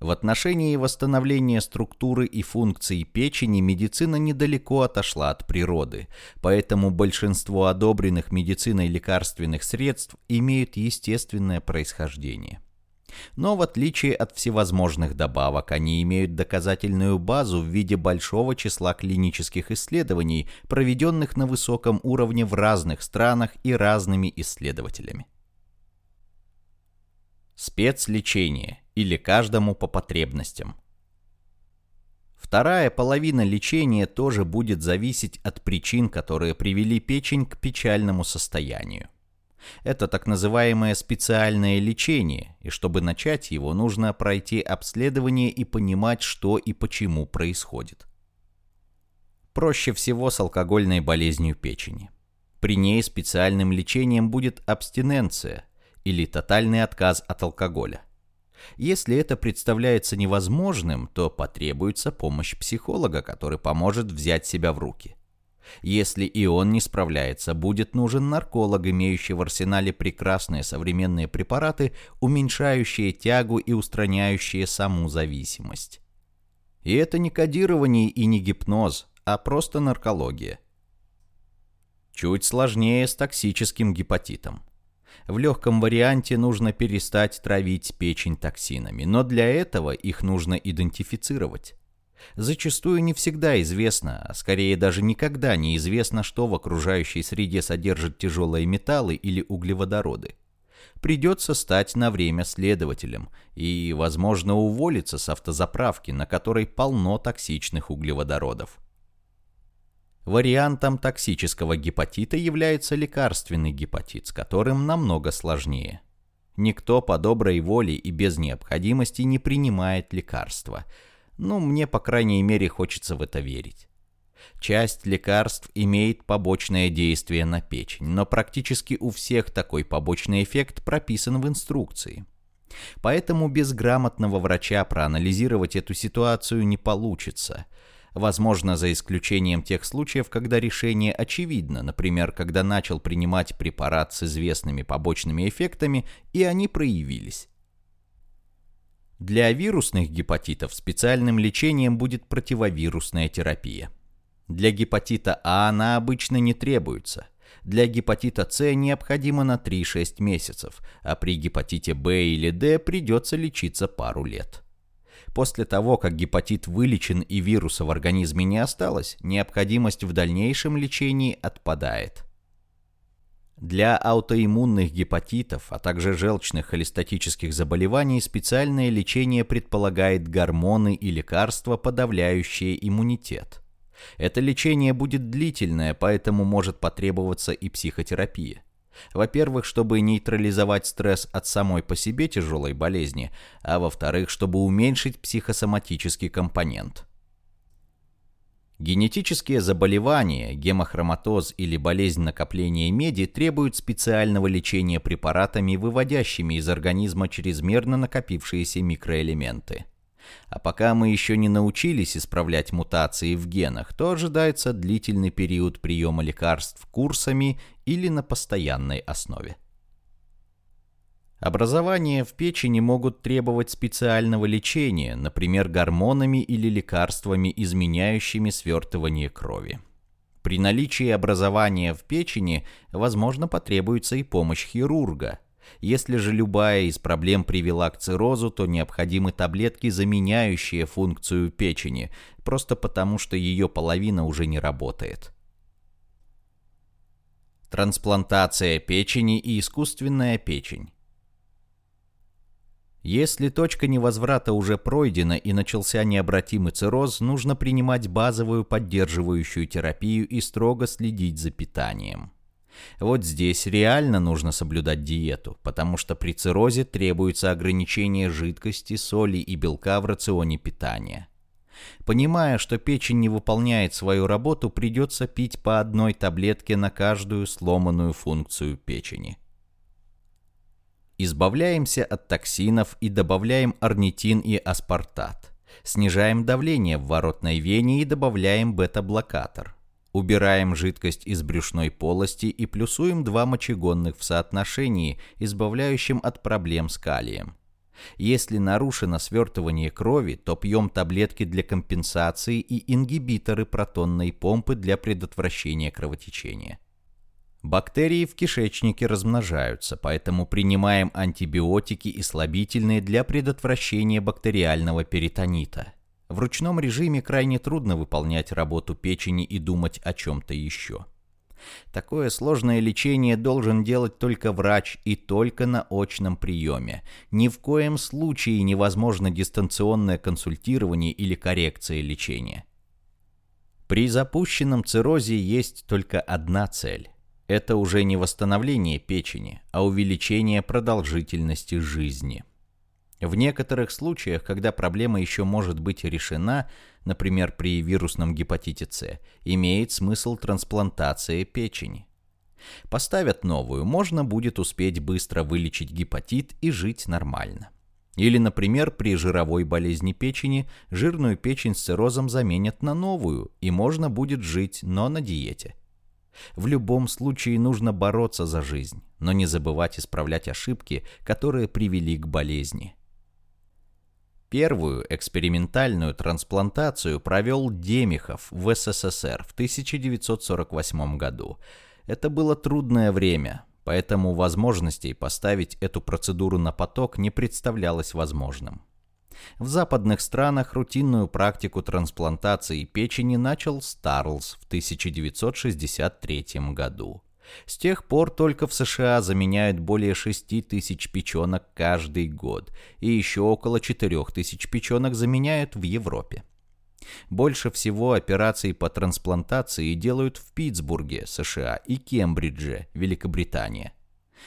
в отношении восстановления структуры и функций печени медицина недалеко отошла от природы, поэтому большинство одобренных медициной лекарственных средств имеют естественное происхождение. Но в отличие от всевозможных добавок, они имеют доказательную базу в виде большого числа клинических исследований, проведенных на высоком уровне в разных странах и разными исследователями. Спецлечение или каждому по потребностям. Вторая половина лечения тоже будет зависеть от причин, которые привели печень к печальному состоянию. Это так называемое специальное лечение, и чтобы начать его, нужно пройти обследование и понимать, что и почему происходит. Проще всего с алкогольной болезнью печени. При ней специальным лечением будет абстиненция, или тотальный отказ от алкоголя. Если это представляется невозможным, то потребуется помощь психолога, который поможет взять себя в руки. Если и он не справляется, будет нужен нарколог, имеющий в арсенале прекрасные современные препараты, уменьшающие тягу и устраняющие саму зависимость. И это не кодирование и не гипноз, а просто наркология. Чуть сложнее с токсическим гепатитом. В легком варианте нужно перестать травить печень токсинами, но для этого их нужно идентифицировать. Зачастую не всегда известно, а скорее даже никогда не известно, что в окружающей среде содержит тяжелые металлы или углеводороды. Придется стать на время следователем и, возможно, уволиться с автозаправки, на которой полно токсичных углеводородов. Вариантом токсического гепатита является лекарственный гепатит, с которым намного сложнее. Никто по доброй воле и без необходимости не принимает лекарства. Ну, мне, по крайней мере, хочется в это верить. Часть лекарств имеет побочное действие на печень, но практически у всех такой побочный эффект прописан в инструкции. Поэтому без грамотного врача проанализировать эту ситуацию не получится. Возможно, за исключением тех случаев, когда решение очевидно, например, когда начал принимать препарат с известными побочными эффектами, и они проявились. Для вирусных гепатитов специальным лечением будет противовирусная терапия. Для гепатита А она обычно не требуется. Для гепатита С необходимо на 3-6 месяцев, а при гепатите Б или Д придется лечиться пару лет. После того, как гепатит вылечен и вируса в организме не осталось, необходимость в дальнейшем лечении отпадает. Для аутоиммунных гепатитов, а также желчных холестатических заболеваний специальное лечение предполагает гормоны и лекарства, подавляющие иммунитет. Это лечение будет длительное, поэтому может потребоваться и психотерапия. Во-первых, чтобы нейтрализовать стресс от самой по себе тяжелой болезни, а во-вторых, чтобы уменьшить психосоматический компонент. Генетические заболевания, гемохроматоз или болезнь накопления меди требуют специального лечения препаратами, выводящими из организма чрезмерно накопившиеся микроэлементы. А пока мы еще не научились исправлять мутации в генах, то ожидается длительный период приема лекарств курсами или на постоянной основе. Образования в печени могут требовать специального лечения, например, гормонами или лекарствами, изменяющими свертывание крови. При наличии образования в печени, возможно, потребуется и помощь хирурга. Если же любая из проблем привела к циррозу, то необходимы таблетки, заменяющие функцию печени, просто потому что ее половина уже не работает. Трансплантация печени и искусственная печень. Если точка невозврата уже пройдена и начался необратимый цирроз, нужно принимать базовую поддерживающую терапию и строго следить за питанием. Вот здесь реально нужно соблюдать диету, потому что при циррозе требуется ограничение жидкости, соли и белка в рационе питания. Понимая, что печень не выполняет свою работу, придется пить по одной таблетке на каждую сломанную функцию печени. Избавляемся от токсинов и добавляем орнитин и аспартат. Снижаем давление в воротной вене и добавляем бета-блокатор. Убираем жидкость из брюшной полости и плюсуем два мочегонных в соотношении, избавляющим от проблем с калием. Если нарушено свертывание крови, то пьем таблетки для компенсации и ингибиторы протонной помпы для предотвращения кровотечения. Бактерии в кишечнике размножаются, поэтому принимаем антибиотики и слабительные для предотвращения бактериального перитонита. В ручном режиме крайне трудно выполнять работу печени и думать о чем-то еще. Такое сложное лечение должен делать только врач и только на очном приеме. Ни в коем случае невозможно дистанционное консультирование или коррекция лечения. При запущенном циррозе есть только одна цель это уже не восстановление печени, а увеличение продолжительности жизни. В некоторых случаях, когда проблема еще может быть решена, например, при вирусном гепатите С, имеет смысл трансплантация печени. Поставят новую, можно будет успеть быстро вылечить гепатит и жить нормально. Или, например, при жировой болезни печени жирную печень с циррозом заменят на новую, и можно будет жить, но на диете. В любом случае нужно бороться за жизнь, но не забывать исправлять ошибки, которые привели к болезни. Первую экспериментальную трансплантацию провел Демихов в СССР в 1948 году. Это было трудное время, поэтому возможностей поставить эту процедуру на поток не представлялось возможным. В западных странах рутинную практику трансплантации печени начал Старлс в 1963 году. С тех пор только в США заменяют более 6 тысяч печенок каждый год, и еще около 4 тысяч печенок заменяют в Европе. Больше всего операций по трансплантации делают в Питтсбурге, США, и Кембридже, Великобритания.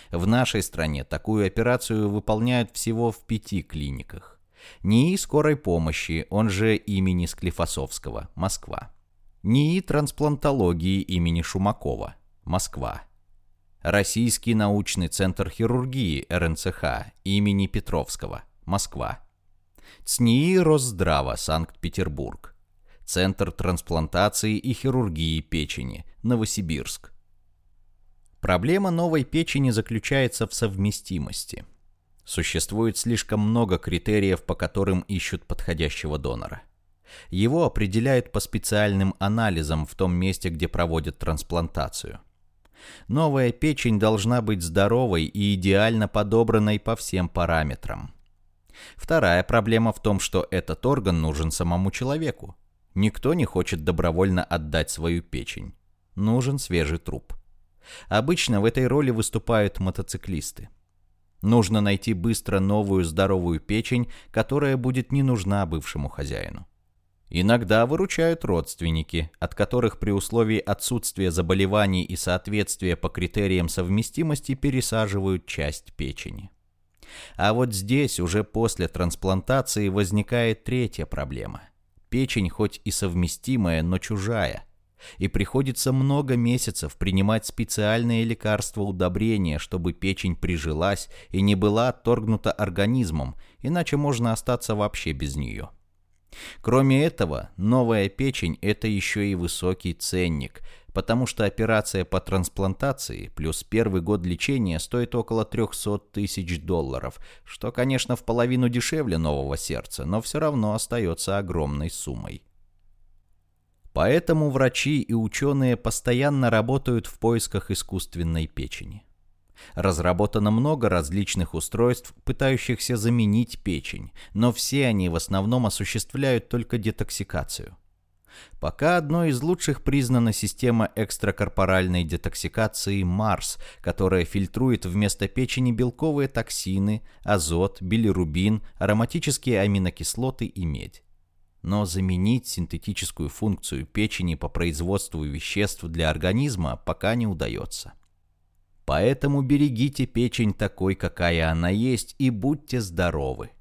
В нашей стране такую операцию выполняют всего в пяти клиниках. НИИ скорой помощи, он же имени Склифосовского, Москва. НИИ трансплантологии имени Шумакова, Москва. Российский научный центр хирургии РНЦХ имени Петровского, Москва. ЦНИИ Росздрава, Санкт-Петербург. Центр трансплантации и хирургии печени, Новосибирск. Проблема новой печени заключается в совместимости. Существует слишком много критериев, по которым ищут подходящего донора. Его определяют по специальным анализам в том месте, где проводят трансплантацию. Новая печень должна быть здоровой и идеально подобранной по всем параметрам. Вторая проблема в том, что этот орган нужен самому человеку. Никто не хочет добровольно отдать свою печень. Нужен свежий труп. Обычно в этой роли выступают мотоциклисты. Нужно найти быстро новую здоровую печень, которая будет не нужна бывшему хозяину. Иногда выручают родственники, от которых при условии отсутствия заболеваний и соответствия по критериям совместимости пересаживают часть печени. А вот здесь уже после трансплантации возникает третья проблема. Печень хоть и совместимая, но чужая – и приходится много месяцев принимать специальные лекарства удобрения, чтобы печень прижилась и не была отторгнута организмом, иначе можно остаться вообще без нее. Кроме этого, новая печень – это еще и высокий ценник, потому что операция по трансплантации плюс первый год лечения стоит около 300 тысяч долларов, что, конечно, в половину дешевле нового сердца, но все равно остается огромной суммой. Поэтому врачи и ученые постоянно работают в поисках искусственной печени. Разработано много различных устройств, пытающихся заменить печень, но все они в основном осуществляют только детоксикацию. Пока одной из лучших признана система экстракорпоральной детоксикации Марс, которая фильтрует вместо печени белковые токсины, азот, билирубин, ароматические аминокислоты и медь но заменить синтетическую функцию печени по производству веществ для организма пока не удается. Поэтому берегите печень такой, какая она есть, и будьте здоровы.